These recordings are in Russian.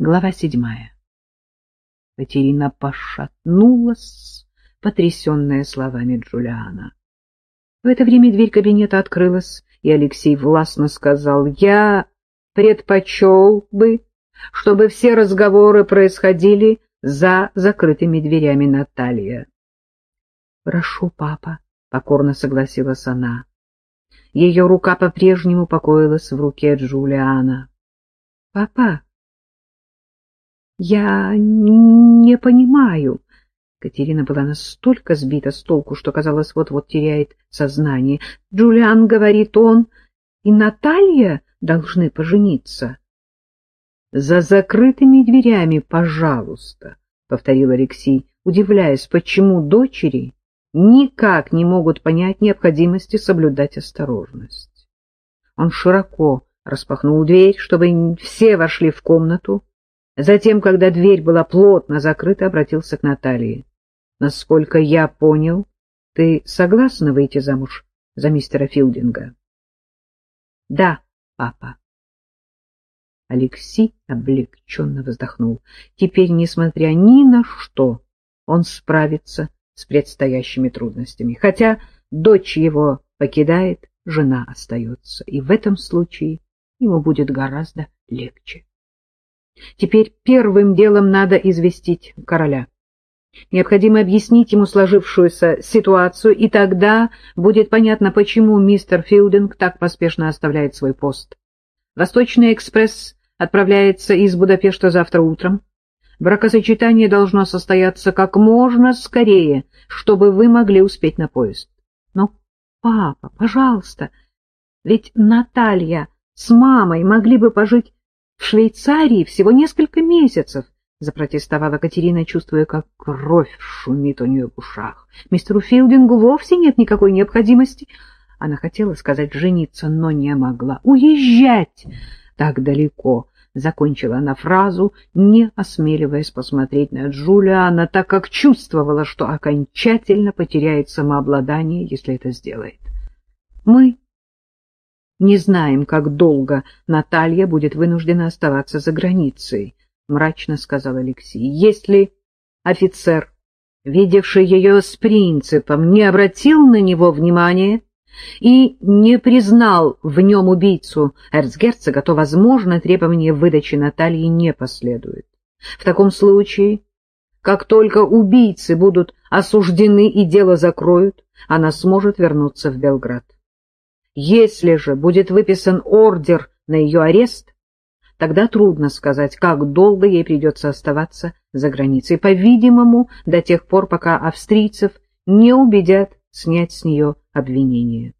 Глава седьмая. Катерина пошатнулась, потрясенная словами Джулиана. В это время дверь кабинета открылась, и Алексей властно сказал, «Я предпочел бы, чтобы все разговоры происходили за закрытыми дверями Наталья». «Прошу, папа», — покорно согласилась она. Ее рука по-прежнему покоилась в руке Джулиана. «Папа», я не понимаю. Катерина была настолько сбита с толку, что, казалось, вот-вот теряет сознание. Джулиан, говорит он, и Наталья должны пожениться. — За закрытыми дверями, пожалуйста, — повторил Алексей, удивляясь, почему дочери никак не могут понять необходимости соблюдать осторожность. Он широко распахнул дверь, чтобы все вошли в комнату, Затем, когда дверь была плотно закрыта, обратился к Наталье. — Насколько я понял, ты согласна выйти замуж за мистера Филдинга? — Да, папа. Алексей облегченно вздохнул. Теперь, несмотря ни на что, он справится с предстоящими трудностями. Хотя дочь его покидает, жена остается, и в этом случае ему будет гораздо легче. Теперь первым делом надо известить короля. Необходимо объяснить ему сложившуюся ситуацию, и тогда будет понятно, почему мистер Филдинг так поспешно оставляет свой пост. Восточный экспресс отправляется из Будапешта завтра утром. Бракосочетание должно состояться как можно скорее, чтобы вы могли успеть на поезд. Но, папа, пожалуйста, ведь Наталья с мамой могли бы пожить в Швейцарии всего несколько месяцев, — запротестовала Катерина, чувствуя, как кровь шумит у нее в ушах. Мистеру Филдингу вовсе нет никакой необходимости. Она хотела сказать жениться, но не могла. Уезжать так далеко. Закончила она фразу, не осмеливаясь посмотреть на Джулиана, так как чувствовала, что окончательно потеряет самообладание, если это сделает. Мы не знаем, как долго Наталья будет вынуждена оставаться за границей, — мрачно сказал Алексей. Если офицер, видевший ее с принципом, не обратил на него внимания и не признал в нем убийцу эрцгерцога, то, возможно, требование выдачи Натальи не последует. В таком случае, как только убийцы будут осуждены и дело закроют, она сможет вернуться в Белград. Если же будет выписан ордер на ее арест, тогда трудно сказать, как долго ей придется оставаться за границей. По-видимому, до тех пор, пока австрийцев не убедят снять с нее обвинение.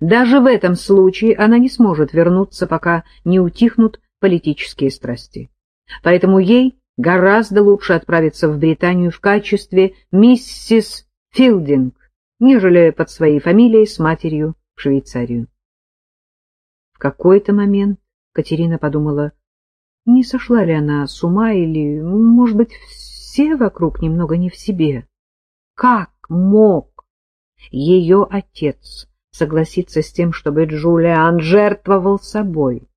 Даже в этом случае она не сможет вернуться, пока не утихнут политические страсти. Поэтому ей гораздо лучше отправиться в Британию в качестве миссис Филдинг, нежели под своей фамилией с матерью Швейцарию. В какой-то момент Катерина подумала, не сошла ли она с ума или, может быть, все вокруг немного не в себе. Как мог ее отец согласиться с тем, чтобы Джулиан жертвовал собой?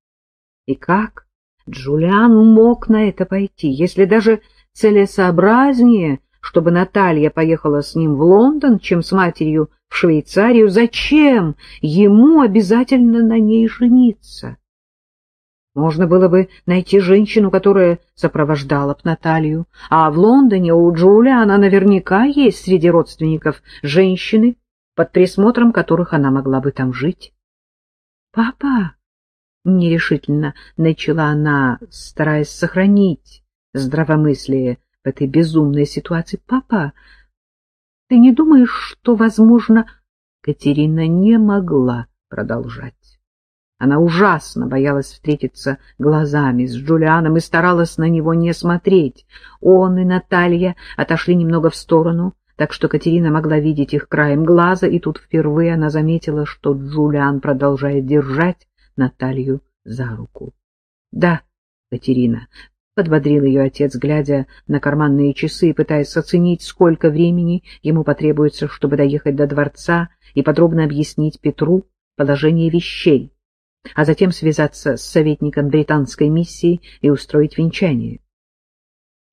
И как Джулиан мог на это пойти, если даже целесообразнее чтобы Наталья поехала с ним в Лондон, чем с матерью в Швейцарию. Зачем ему обязательно на ней жениться? Можно было бы найти женщину, которая сопровождала б Наталью, а в Лондоне у Джулиана наверняка есть среди родственников женщины, под присмотром которых она могла бы там жить. — Папа! — нерешительно начала она, стараясь сохранить здравомыслие в этой безумной ситуации. «Папа, ты не думаешь, что, возможно...» Катерина не могла продолжать. Она ужасно боялась встретиться глазами с Джулианом и старалась на него не смотреть. Он и Наталья отошли немного в сторону, так что Катерина могла видеть их краем глаза, и тут впервые она заметила, что Джулиан продолжает держать Наталью за руку. — Да, Катерина, — подбодрил ее отец, глядя на карманные часы и пытаясь оценить, сколько времени ему потребуется, чтобы доехать до дворца и подробно объяснить Петру положение вещей. а затем связаться с советником британской миссии и устроить венчание.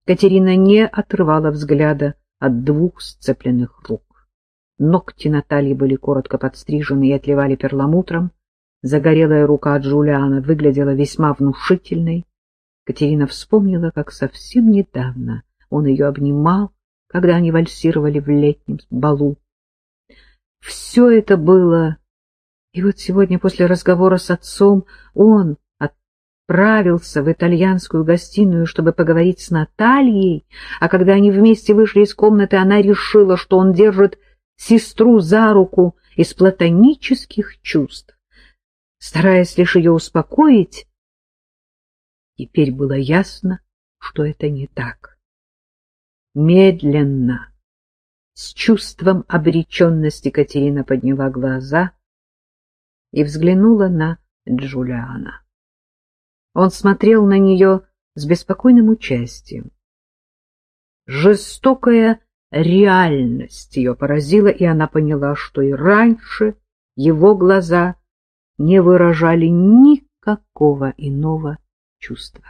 Катерина не отрывала взгляда от двух сцепленных рук. Ногти Натальи были коротко подстрижены и отливали перламутром. Загорелая рука Джулиана выглядела весьма внушительной. Катерина вспомнила, как совсем недавно он ее обнимал, когда они вальсировали в летнем балу. Все это было... И вот сегодня после разговора с отцом он отправился в итальянскую гостиную, чтобы поговорить с Натальей, а когда они вместе вышли из комнаты, она решила, что он держит сестру за руку из платонических чувств. Стараясь лишь ее успокоить, теперь было ясно, что это не так. Медленно, с чувством обреченности Катерина подняла глаза и взглянула на Джулиана. Он смотрел на нее с беспокойным участием. Жестокая реальность ее поразила, и она поняла, что и раньше его глаза не выражали никакого иного чувства.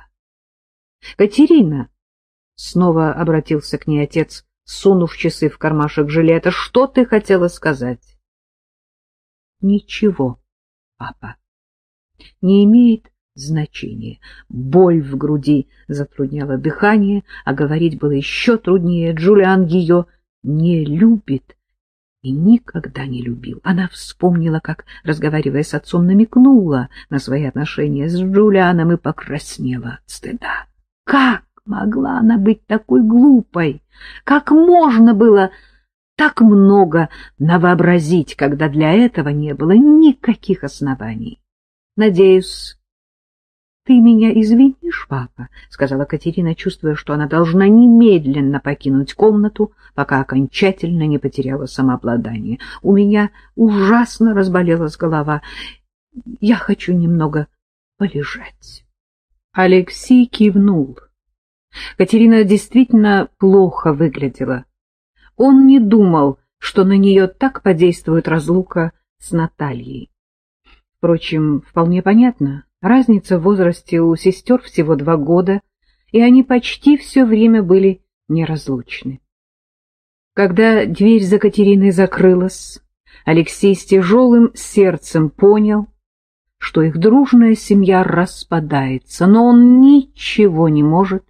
— Катерина! — снова обратился к ней отец, сунув часы в кармашек жилета. — Что ты хотела сказать? — Ничего, папа. Не имеет значения. Боль в груди затрудняла дыхание, а говорить было еще труднее. Джулиан ее не любит и никогда не любил. Она вспомнила, как, разговаривая с отцом, намекнула на свои отношения с Джулианом и покраснела от стыда. Как могла она быть такой глупой? Как можно было так много навообразить, когда для этого не было никаких оснований? Надеюсь, ты меня извинишь, папа, — сказала Катерина, чувствуя, что она должна немедленно покинуть комнату, пока окончательно не потеряла самообладание. У меня ужасно разболелась голова. Я хочу немного полежать. Алексей кивнул. Катерина действительно плохо выглядела. Он не думал, что на нее так подействует разлука с Натальей. Впрочем, вполне понятно. Разница в возрасте у сестер всего два года, и они почти все время были неразлучны. Когда дверь за Катериной закрылась, Алексей с тяжелым сердцем понял, что их дружная семья распадается, но он ничего не может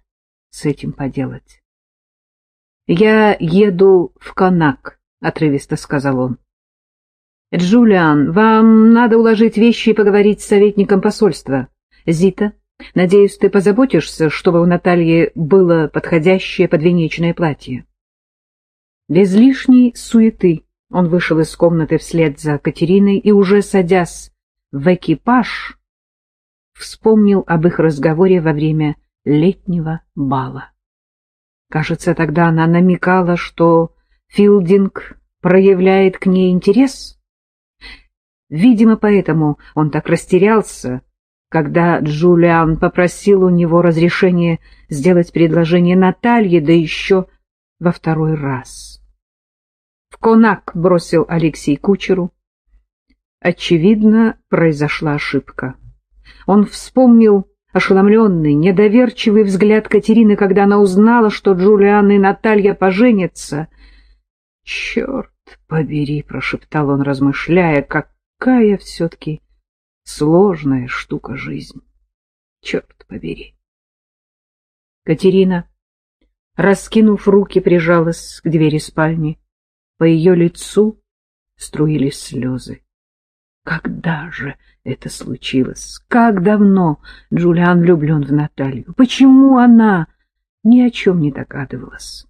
с этим поделать. — Я еду в Канак, — отрывисто сказал он. — Джулиан, вам надо уложить вещи и поговорить с советником посольства. Зита, надеюсь, ты позаботишься, чтобы у Натальи было подходящее подвенечное платье. Без лишней суеты он вышел из комнаты вслед за Катериной и, уже садясь в экипаж, вспомнил об их разговоре во время летнего бала. Кажется, тогда она намекала, что Филдинг проявляет к ней интерес. Видимо, поэтому он так растерялся, когда Джулиан попросил у него разрешения сделать предложение Наталье, да еще во второй раз. В конак бросил Алексей кучеру. Очевидно, произошла ошибка. Он вспомнил ошеломленный, недоверчивый взгляд Катерины, когда она узнала, что Джулиан и Наталья поженятся. «Черт побери!» — прошептал он, размышляя, какая все-таки сложная штука жизнь. Черт побери! Катерина, раскинув руки, прижалась к двери спальни. По ее лицу струились слезы. Когда же это случилось? Как давно Джулиан влюблен в Наталью? Почему она ни о чем не догадывалась?